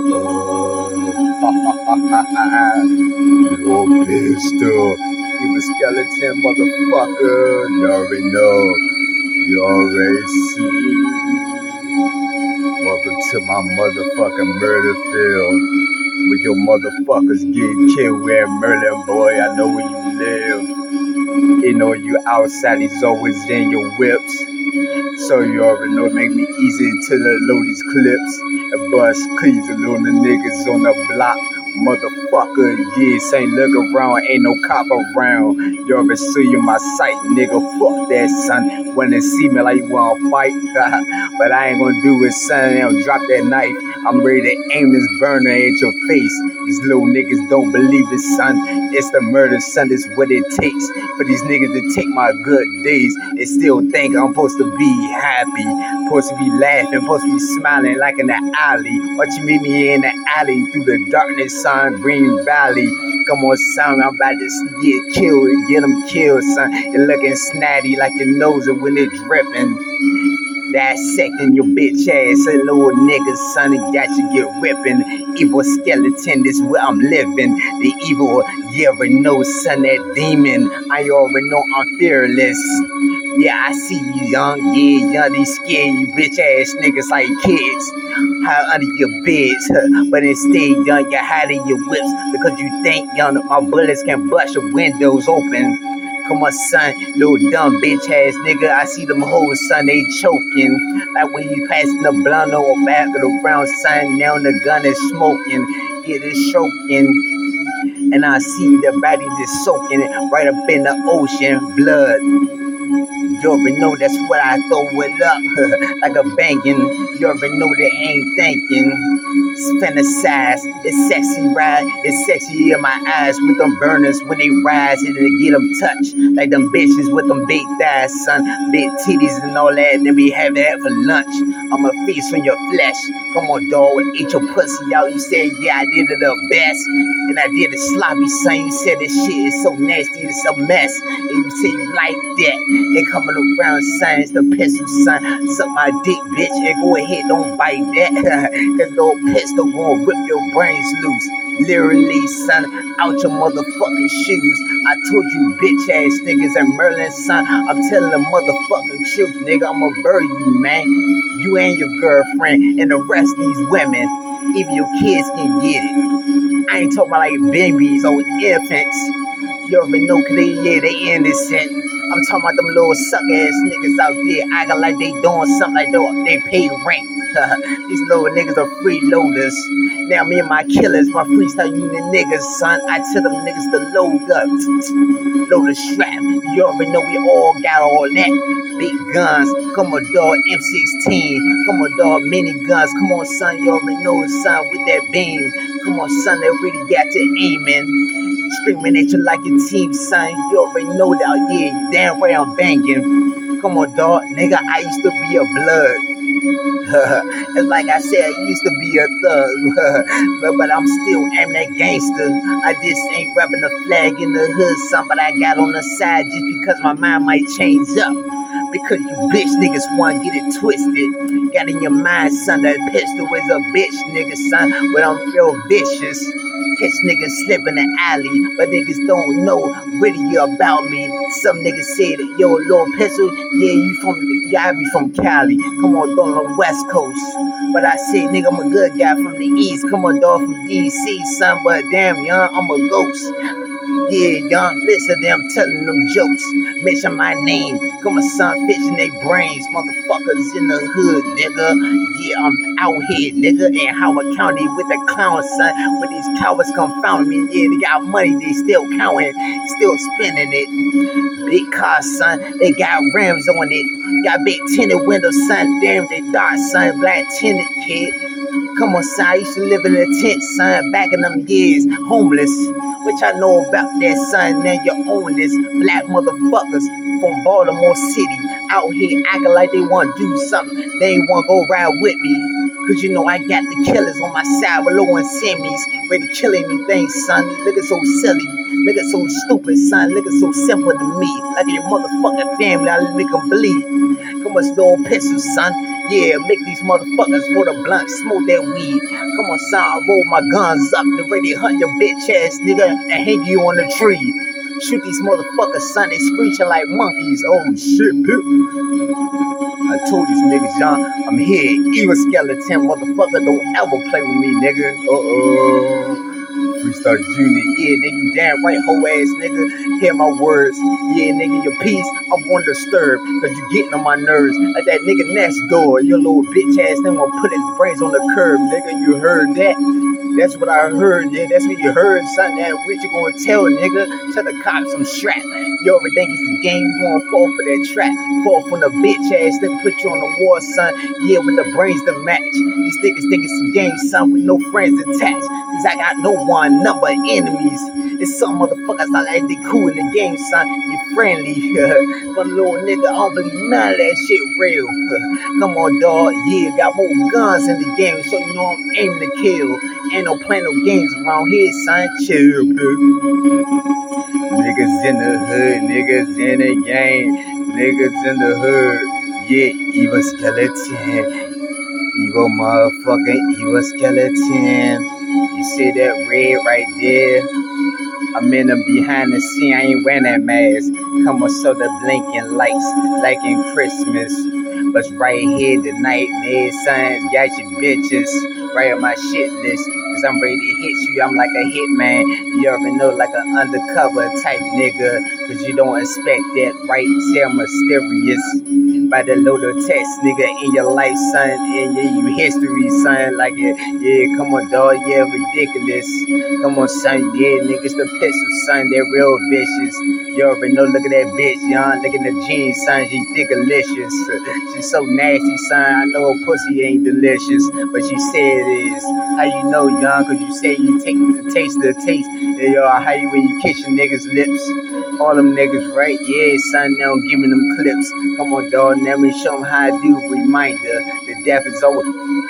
Lil Pistol. You a skeleton motherfucker. You already know. You already see. Welcome to my motherfucking murder field. Where your motherfuckers get killed where murder boy. I know where you live. You know you outside, he's always in your whips. So you already know, make me easy to the load these clips and bust cleats alone the niggas on the block. Motherfucker, yes, ain't look around, ain't no cop around. You already see you my sight, nigga. Fuck that, son. Wanna see me like you wanna fight, but I ain't gonna do it, son. I'll drop that knife. I'm ready to aim this burner at your face. These little niggas don't believe it, son. It's the murder, son. It's what it takes for these niggas to take my good days and still think I'm supposed to be happy, supposed to be laughing, supposed to be smiling like in the alley. What you meet me in the alley through the darkness, son, Green Valley. Come on, son, I'm about to get killed, get them killed, son. You're looking snatty like your nose when it dripping. Dissecting your bitch ass, a little nigga, son, and got you get ripping. Evil skeleton, this where I'm living. The evil, you already know, son, that demon. I already know I'm fearless. Yeah, I see you, young. Yeah, young, these scared you bitch ass niggas like kids. Hide under your beds, but instead, young, you're hiding your whips because you think, young, that my bullets can bust your windows open. On, son, little dumb bitch ass nigga. I see them hoes, son, they choking. Like when you passing the blunt on back of the brown, son. Now the gun is smoking, get it choking. And I see the body just soaking right up in the ocean, blood. You already know that's what I throw it up like a banging. You already know they ain't thinking. It's fantasize, it's sexy ride, it's sexy in my eyes with them burners when they rise and they get them touched like them bitches with them big thighs, son, big titties and all that. They be having that for lunch. I'm a feast on your flesh. Come on, dog, eat your pussy out. You said, yeah, I did it the best. And I did it sloppy, son. You said this shit is so nasty, it's a mess. And you say you like that. They coming around, son, it's the pistol, son. Suck my dick, bitch, and go ahead, don't bite that. Cause the old pistol gonna rip your brains loose. Literally, son, out your motherfucking shoes. I told you, bitch ass niggas and Maryland, son. I'm telling the motherfucking truth, nigga. I'ma bury you, man. You and your girlfriend and the rest these women. Even your kids can get it. I ain't talking about like babies or infants. You already know, cause they, yeah, they innocent. I'm talking about them little suck ass niggas out there acting like they doing something like they, they pay rent. These little niggas are freeloaders. Now me and my killers, my freestyle unit niggas, son. I tell them niggas to load up, load the strap. You already know we all got all that. Big guns, come on dog, M16, come on dog, mini guns. Come on son, you already know son with that beam. Come on son, they really got to aiming. Screaming at you like your team, son. You already know that, yeah, damn right I'm banging. Come on, dog, nigga, I used to be a blood. it's like I said, I used to be a thug, but, but I'm still am that gangster. I just ain't rubbing the flag in the hood, son, but I got on the side just because my mind might change up. Because you bitch niggas wanna get it twisted. Got in your mind, son, that pistol is a bitch, nigga, son, but I'm real vicious. Catch niggas slip in the alley, but niggas don't know really about me. Some niggas say that yo, Lord pistol, yeah, you from yeah, I be from Cali. Come on, on the West Coast. But I say, nigga, I'm a good guy from the East. Come on, dog, from DC, son. But damn, young, I'm a ghost. Yeah, young, listen to them telling them jokes. Mention my name. Come on, son, fishing their brains. Motherfuckers in the hood, nigga. Yeah, I'm out here, nigga, in Howard County with the clown, son. When these cowards confound me, yeah, they got money, they still counting, still spending it. Big car, son, they got rims on it. Got big tinted windows, son. Damn, they dark, son. Black tinted, kid. Come on, son. I used to live in a tent, son, back in them years, homeless. Which I know about that, son. Now you own this. Black motherfuckers from Baltimore City out here acting like they want to do something. They want to go ride with me. Cause you know I got the killers on my side with low and semis, ready to kill anything, son. Nigga so silly, nigga so stupid, son. Nigga so simple to me. Like your motherfucking family, I make them bleed. Come on, little pistol, son. Yeah, make these motherfuckers roll the blunt, smoke that weed. Come on, son, roll my guns up, ready to hunt your bitch ass nigga and hang you on the tree. Shoot these motherfuckers, son, they screeching like monkeys. Oh shit, pip. I told these niggas, John, I'm here. Evil skeleton, motherfucker, don't ever play with me, nigga. Uh oh. Freestyle Unit, yeah, nigga, you damn right, hoe ass nigga. Hear my words, yeah, nigga, your peace, I'm one disturbed, cause you getting on my nerves. Like that nigga next door, your little bitch ass then gonna put his brains on the curb, nigga, you heard that? That's what I heard, yeah, that's what you heard, son. That what you gonna tell, nigga? Tell the cops some strap. You already think it's the game, you gonna fall for that trap. Fall from the bitch ass, then put you on the war, son. Yeah, with the brains to match. These niggas think it's a game, son, with no friends attached. Cause I got no one number enemies. It's some motherfuckers I like they cool in the game, son. You friendly. but little nigga, I don't believe none of that shit real. Come on, dog. Yeah, got more guns in the game, so you know I'm aiming to kill. Ain't no playing no games around here, son. Chill, dude. Niggas in the hood, niggas in the game, niggas in the hood. Yeah, evil skeleton, evil motherfucking evil skeleton. You see that red right there? I'm in them behind the scene, I ain't wearing that mask. Come on, so the blinking lights, like in Christmas. But right here, the nightmare signs got your bitches right on my shit list. Cause I'm ready to hit you, I'm like a hitman. You already know, like an undercover type nigga. Cause you don't expect that right there mysterious by the load of text, nigga, in your life, son, in your, history, son. Like, yeah, yeah, come on, dog, yeah, ridiculous. Come on, son, yeah, niggas, the pistol, son, they're real vicious. You already know, look at that bitch, young, look at the jeans, son, she thick delicious. She's so nasty, son, I know her pussy ain't delicious, but she said it is. How you know, cause you say you take the taste the taste. Yeah, yo, how you when you kiss your niggas' lips. All them niggas, right? Yeah, son, now giving them clips. Come on, dog. Let me show them how I do. Reminder, the death is always,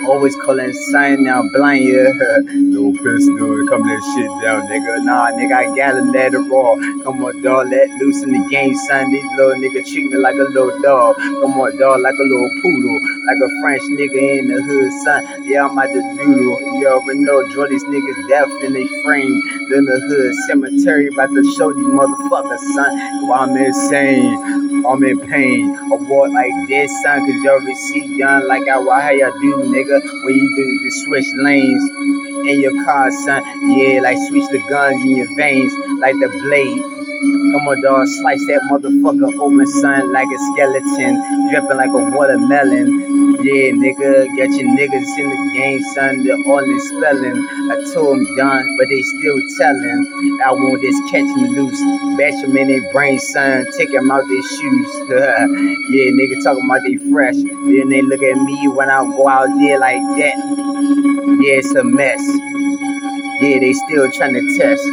always calling sign now blind, yeah. no pistol, come that shit down, nigga. Nah, nigga, I gotta let it raw. Come on, dog, let loose in the game, son. These little niggas treat me like a little dog. Come on, dog, like a little poodle. Like a French nigga in the hood, son. Yeah, I'm at the doodle. You already know, draw these niggas death in they frame. In the hood, cemetery, about to show these motherfuckers, son. Why I'm insane. I'm in pain. A boy like this, son, cause you already see young like I why how y'all do, nigga, when you do the switch lanes in your car, son. Yeah, like switch the guns in your veins, like the blade. Come on, dog, slice that motherfucker open, son, like a skeleton, dripping like a watermelon. Yeah, nigga, got your niggas in the game, son. They're all in spelling. I told them done, but they still telling. I want this catching loose. Bash them in their brain, son. Take them out their shoes. yeah, nigga, talking about they fresh. Then they look at me when I go out there like that. Yeah, it's a mess. Yeah, they still trying to test.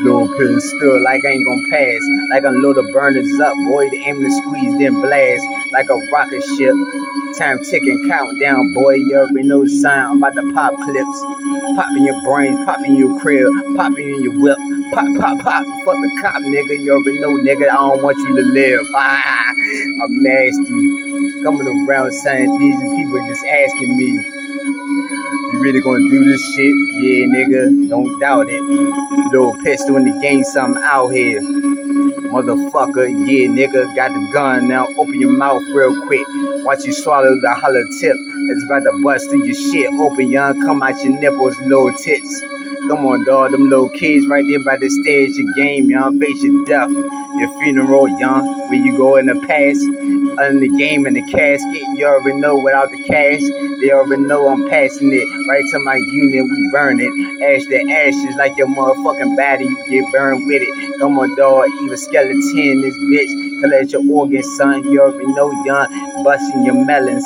Lil Pistol, like I ain't gonna pass. Like I'm load the burners up, boy. The aim to squeeze, then blast like a rocket ship. Time ticking, countdown, boy. You already know the sign. About to pop clips. Pop in your brain, pop in your crib, pop in your whip. Pop, pop, pop. Fuck the cop, nigga. You already know, nigga. I don't want you to live. Ah, I'm nasty. Coming around saying these people just asking me. You really gonna do this shit? Yeah, nigga. Don't doubt it. Lil Pistol in the game, something out here. Motherfucker, yeah, nigga, got the gun now. Open your mouth real quick. Watch you swallow the hollow tip. It's about to bust through your shit. Open young, come out your nipples, little tits. Come on, dog, them little kids right there by the stage. Your game, y'all. face your death. Your funeral, young, where you go in the past. In the game, in the casket, you already know without the cash. They already know I'm passing it right to my unit. We burn it, ash to ashes like your motherfucking body. You get burned with it. Come on, dog, even skeleton, this bitch. Collect your organs, son. You already know, young. Busting your melons.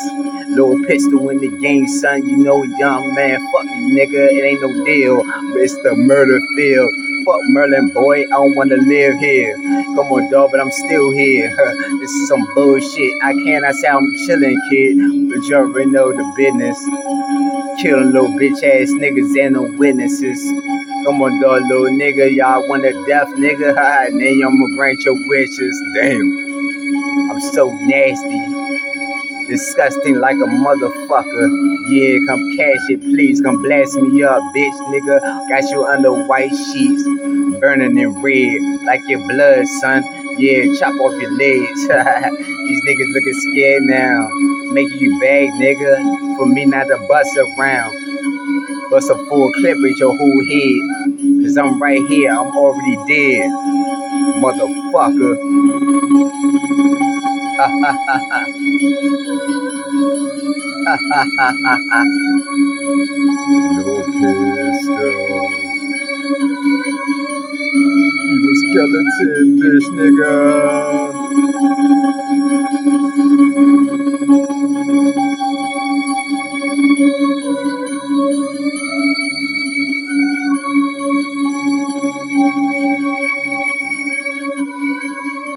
Lil Pistol in the game, son. You know, young man. Fuck you, nigga. It ain't no deal. It's the murder field. Fuck Maryland, boy. I don't wanna live here. Come on, dog, but I'm still here. this is some bullshit. I cannot say I'm chilling, kid. But you already know the business. Killing little bitch ass niggas and no witnesses. Come on, dog, little nigga. Y'all want a death, nigga? then I'ma grant your wishes. Damn. I'm so nasty. Disgusting like a motherfucker. Yeah, come cash it, please. Come blast me up, bitch, nigga. Got you under white sheets, burning in red like your blood, son. Yeah, chop off your legs. These niggas looking scared now. Making you beg, nigga, for me not to bust around. Bust a full clip with your whole head. Cause I'm right here, I'm already dead. Motherfucker. No pistol. You a skeleton, bitch, nigga.